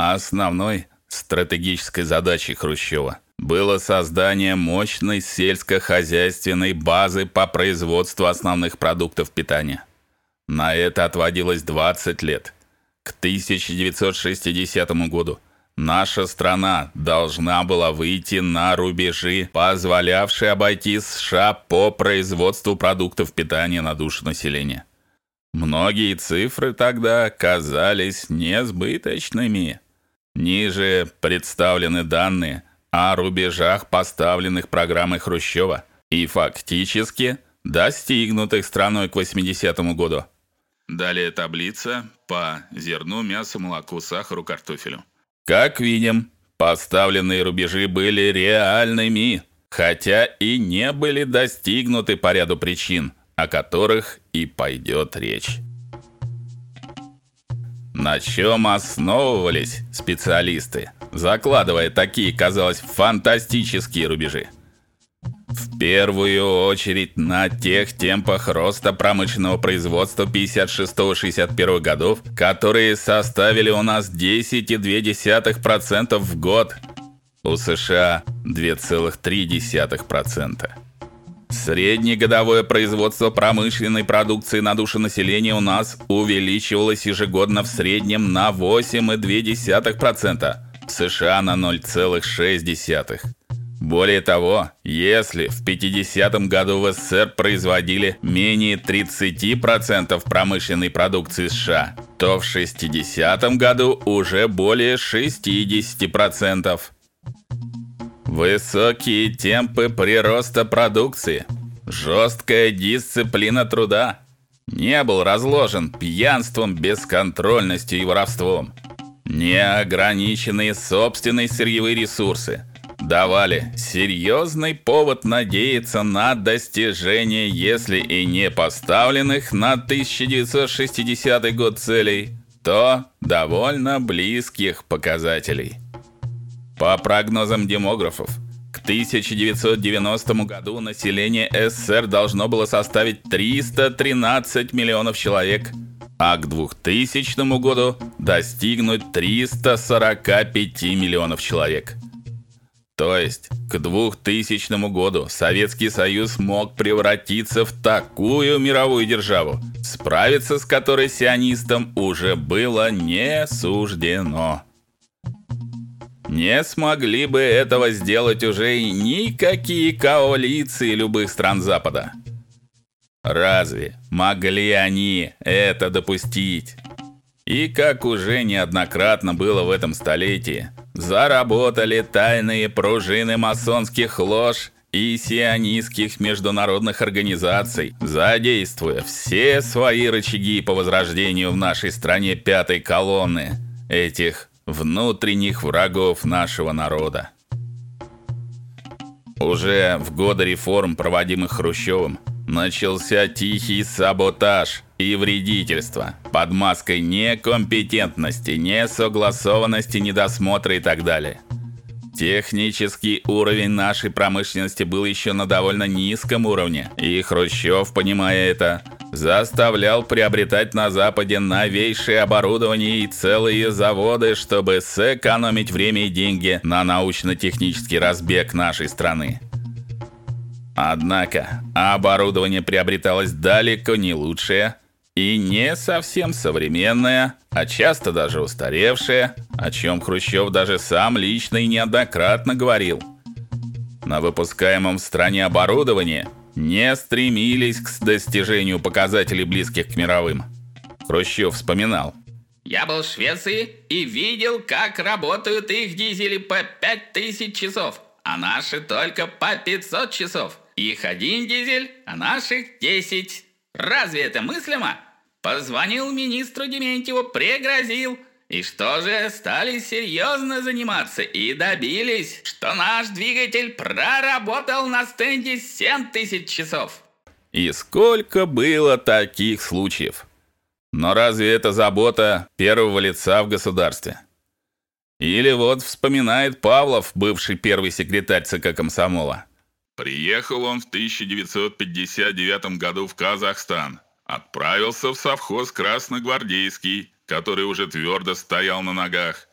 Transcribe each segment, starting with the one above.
Основной стратегической задачей Хрущева было создание мощной сельскохозяйственной базы по производству основных продуктов питания. На это отводилось 20 лет. К 1960 году наша страна должна была выйти на рубежи, позволявшие обойти США по производству продуктов питания на душу населения. Многие цифры тогда казались несбыточными. Ниже представлены данные о рубежах поставленных программой Хрущева и фактически достигнутых страной к 80 году. Далее таблица по зерну, мясу, молоку, сахару, картофелю. Как видим, поставленные рубежи были реальными, хотя и не были достигнуты по ряду причин, о которых и пойдет речь. На чем основывались специалисты, закладывая такие, казалось, фантастические рубежи? В первую очередь на тех темпах роста промышленного производства 56-61 годов, которые составили у нас 10,2% в год, у США 2,3%. Среднегодовое производство промышленной продукции на душу населения у нас увеличивалось ежегодно в среднем на 8,2%, в США на 0,6%. Более того, если в 50 году в СССР производили менее 30% промышленной продукции США, то в 60 году уже более 60%. Высокие темпы прироста продукции, жесткая дисциплина труда, не был разложен пьянством, бесконтрольностью и воровством, неограниченные собственные сырьевые ресурсы давали серьезный повод надеяться на достижение, если и не поставленных на 1960 год целей, то довольно близких показателей. По прогнозам демографов, к 1990 году население СССР должно было составить 313 миллионов человек, а к 2000 году достигнуть 345 миллионов человек. То есть к 2000 году Советский Союз мог превратиться в такую мировую державу, справиться с которой сионистам уже было не суждено. Не смогли бы этого сделать уже никакие коалиции любых стран Запада. Разве могли они это допустить? И как уже неоднократно было в этом столетии, заработали тайные пружины масонских лож и сионистских международных организаций, задействуя все свои рычаги по возрождению в нашей стране пятой колонны этих внутренних врагов нашего народа. Уже в годы реформ, проводимых Хрущевым, начался тихий саботаж и вредительство под маской некомпетентности, несогласованности, недосмотра и так далее. Технический уровень нашей промышленности был еще на довольно низком уровне, и Хрущев, понимая это, заставлял приобретать на западе новейшее оборудование и целые заводы, чтобы сэкономить время и деньги на научно-технический разбег нашей страны. Однако, оборудование приобреталось далеко не лучшее и не совсем современное, а часто даже устаревшее, о чем Хрущев даже сам лично и неоднократно говорил. На выпускаемом в стране оборудовании не стремились к достижению показателей близких к мировым. Хрущев вспоминал: "Я был в Швеции и видел, как работают их дизели по 5000 часов, а наши только по 500 часов. Их один дизель, а наших 10. Разве это мыслимо?" Позвонил министру Дементьеву, пригрозил, и что же, стали серьезно заниматься и добились, что наш двигатель проработал на стенде 7000 часов. И сколько было таких случаев? Но разве это забота первого лица в государстве? Или вот вспоминает Павлов, бывший первый секретарь ЦК Комсомола. Приехал он в 1959 году в Казахстан. Отправился в совхоз Красногвардейский, который уже твердо стоял на ногах.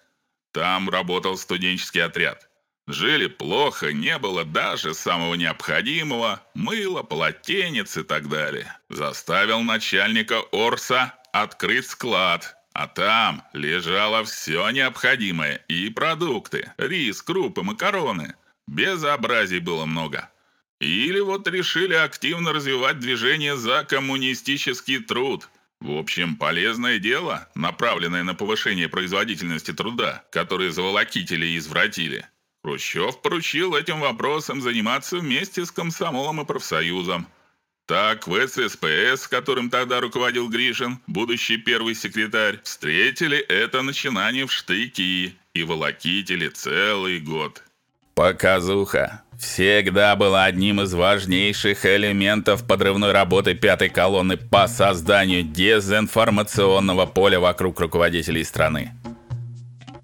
Там работал студенческий отряд. Жили плохо, не было даже самого необходимого мыла, полотенец и так далее. Заставил начальника Орса открыть склад, а там лежало все необходимое и продукты: рис, крупы, макароны. Безобразий было много. Или вот решили активно развивать движение за коммунистический труд. В общем, полезное дело, направленное на повышение производительности труда, которое заволокители и извратили. Хрущев поручил этим вопросом заниматься вместе с комсомолом и профсоюзом. Так, в ССПС, которым тогда руководил Гришин, будущий первый секретарь, встретили это начинание в штыки и волокители целый год. Показуха всегда была одним из важнейших элементов подрывной работы пятой колонны по созданию дезинформационного поля вокруг руководителей страны.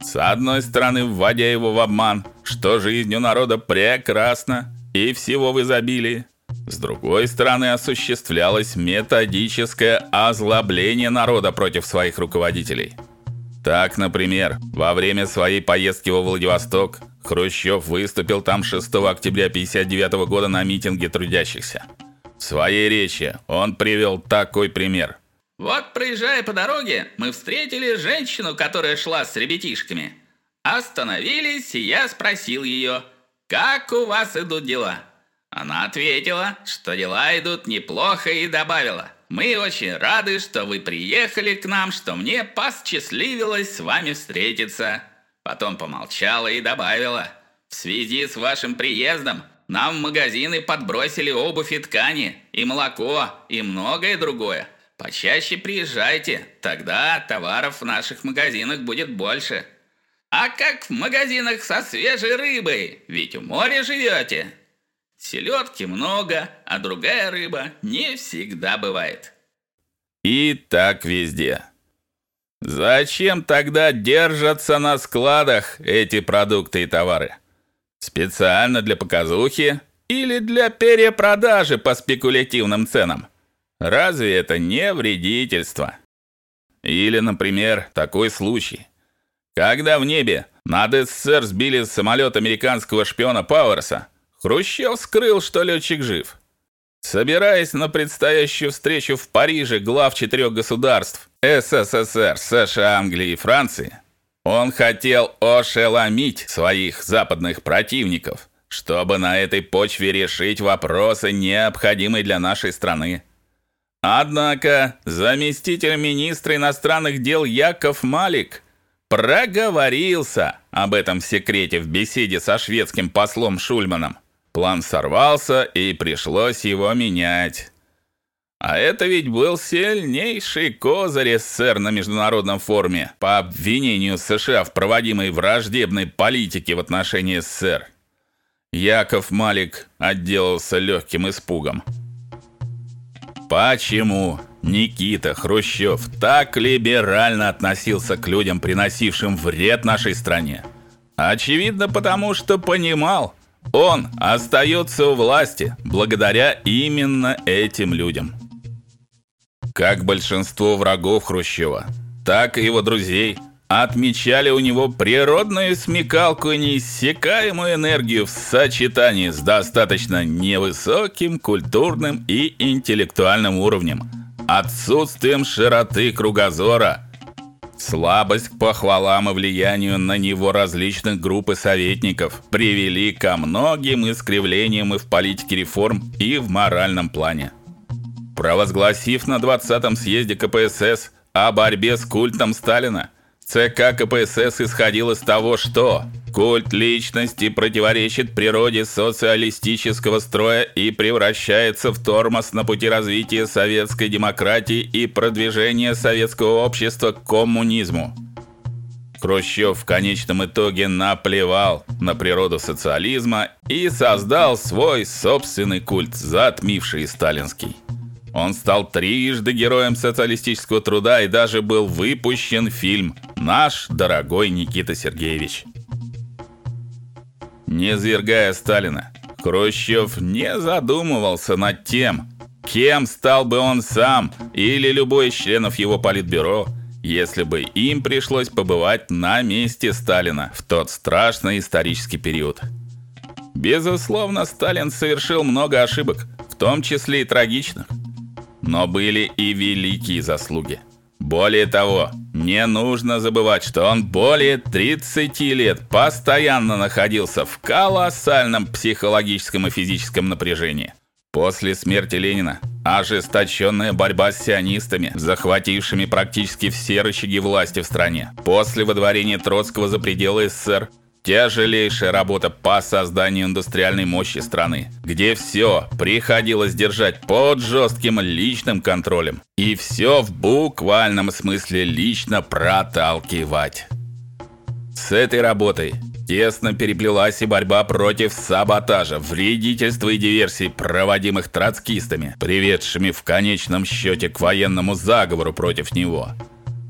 С одной стороны, вводя его в обман, что жизнь у народа прекрасна и всего в изобилии, с другой стороны, осуществлялось методическое озлобление народа против своих руководителей. Так, например, во время своей поездки во Владивосток Хрущев выступил там 6 октября 59 года на митинге трудящихся. В своей речи он привел такой пример. Вот проезжая по дороге, мы встретили женщину, которая шла с ребятишками. Остановились, и я спросил ее, как у вас идут дела. Она ответила, что дела идут неплохо и добавила, мы очень рады, что вы приехали к нам, что мне посчастливилось с вами встретиться. Потом помолчала и добавила, в связи с вашим приездом нам в магазины подбросили обувь и ткани, и молоко, и многое другое. Почаще приезжайте, тогда товаров в наших магазинах будет больше. А как в магазинах со свежей рыбой? Ведь у моря живете. Селедки много, а другая рыба не всегда бывает. И так везде. Зачем тогда держатся на складах эти продукты и товары? Специально для показухи или для перепродажи по спекулятивным ценам? Разве это не вредительство? Или, например, такой случай. Когда в небе над СССР сбили самолет американского шпиона Пауэрса, Хрущев скрыл, что летчик жив. Собираясь на предстоящую встречу в Париже глав четырех государств СССР, США, Англии и Франции, он хотел ошеломить своих западных противников, чтобы на этой почве решить вопросы, необходимые для нашей страны. Однако заместитель министра иностранных дел Яков Малик проговорился об этом секрете в беседе со шведским послом Шульманом. План сорвался, и пришлось его менять. А это ведь был сильнейший козырь СССР на международном форуме по обвинению США в проводимой враждебной политике в отношении СССР. Яков Малик отделался легким испугом. Почему Никита Хрущев так либерально относился к людям, приносившим вред нашей стране? Очевидно, потому что понимал, он остается у власти благодаря именно этим людям. Как большинство врагов Хрущева, так и его друзей – отмечали у него природную смекалку и неиссякаемую энергию в сочетании с достаточно невысоким культурным и интеллектуальным уровнем, отсутствием широты кругозора, слабость к похвалам и влиянию на него различных групп и советников привели ко многим искривлениям и в политике реформ, и в моральном плане. Провозгласив на 20-м съезде КПСС о борьбе с культом Сталина, ЦК КПСС исходил из того, что культ личности противоречит природе социалистического строя и превращается в тормоз на пути развития советской демократии и продвижения советского общества к коммунизму. Хрущев в конечном итоге наплевал на природу социализма и создал свой собственный культ, затмивший сталинский. Он стал трижды героем социалистического труда и даже был выпущен фильм Наш дорогой Никита Сергеевич. Не свергая Сталина, Хрущев не задумывался над тем, кем стал бы он сам или любой из членов его политбюро, если бы им пришлось побывать на месте Сталина в тот страшный исторический период. Безусловно, Сталин совершил много ошибок, в том числе и трагичных. Но были и великие заслуги. Более того, не нужно забывать, что он более 30 лет постоянно находился в колоссальном психологическом и физическом напряжении. После смерти Ленина ожесточенная борьба с сионистами, захватившими практически все рычаги власти в стране. После выдворения Троцкого за пределы СССР тяжелейшая работа по созданию индустриальной мощи страны, где все приходилось держать под жестким личным контролем и все в буквальном смысле лично проталкивать. С этой работой тесно переплелась и борьба против саботажа, вредительства и диверсий, проводимых троцкистами, приведшими в конечном счете к военному заговору против него.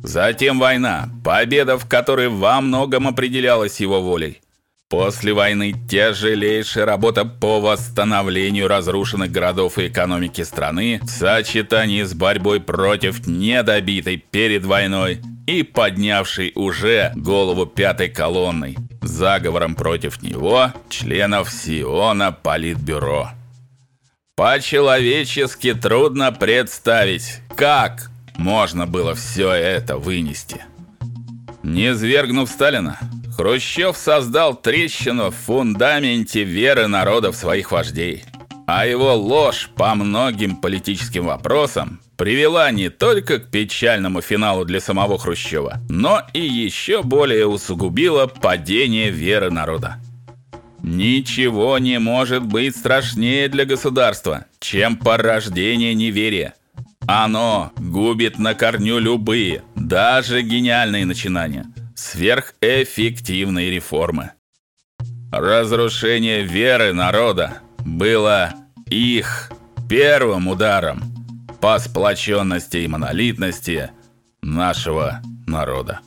Затем война, победа в которой во многом определялась его волей. После войны тяжелейшая работа по восстановлению разрушенных городов и экономики страны в сочетании с борьбой против недобитой перед войной и поднявшей уже голову пятой колонной заговором против него членов Сиона Политбюро. По-человечески трудно представить, как можно было все это вынести. Не свергнув Сталина, Хрущев создал трещину в фундаменте веры народа в своих вождей. А его ложь по многим политическим вопросам привела не только к печальному финалу для самого Хрущева, но и еще более усугубила падение веры народа. Ничего не может быть страшнее для государства, чем порождение неверия. Оно губит на корню любые, даже гениальные начинания сверхэффективной реформы. Разрушение веры народа было их первым ударом по сплоченности и монолитности нашего народа.